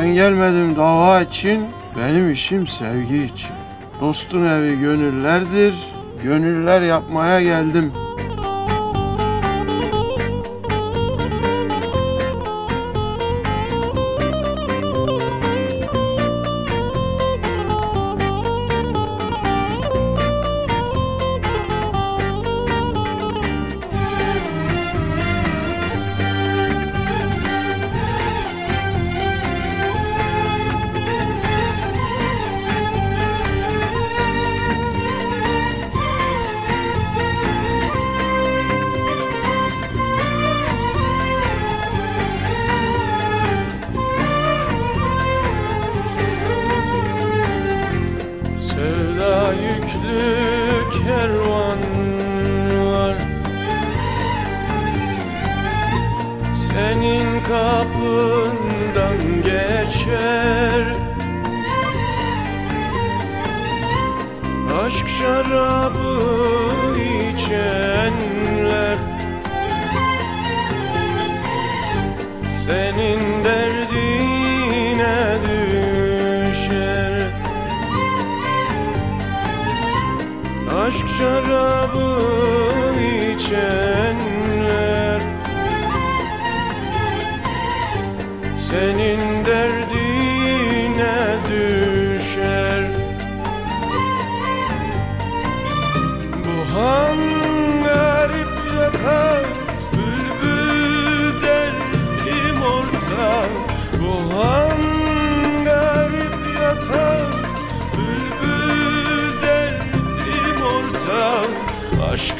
Ben gelmedim dava için, benim işim sevgi için. Dostun evi gönüllerdir, gönüller yapmaya geldim.'' 却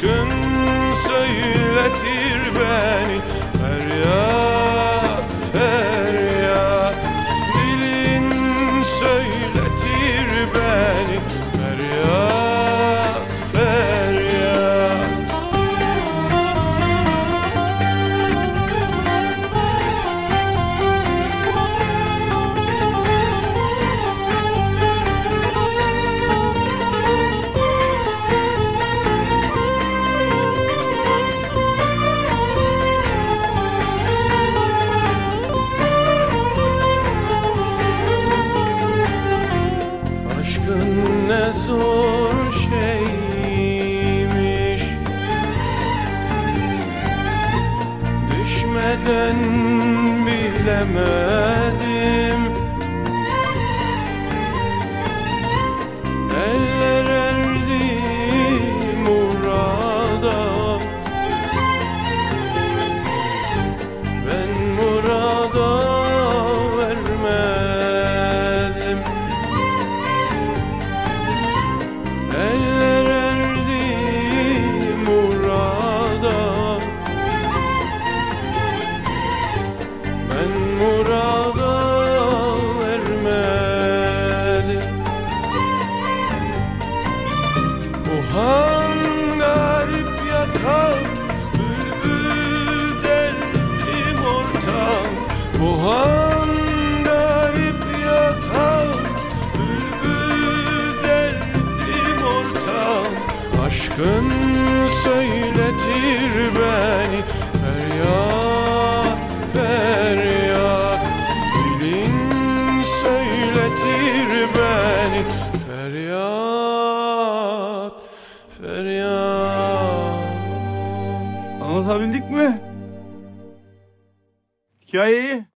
gün söyletin ذنبي لما söyletir beni. Feryat, feryat. Dilin söyletir beni. Feryat, feryat. Anlatabildik mi? Hikayeyi?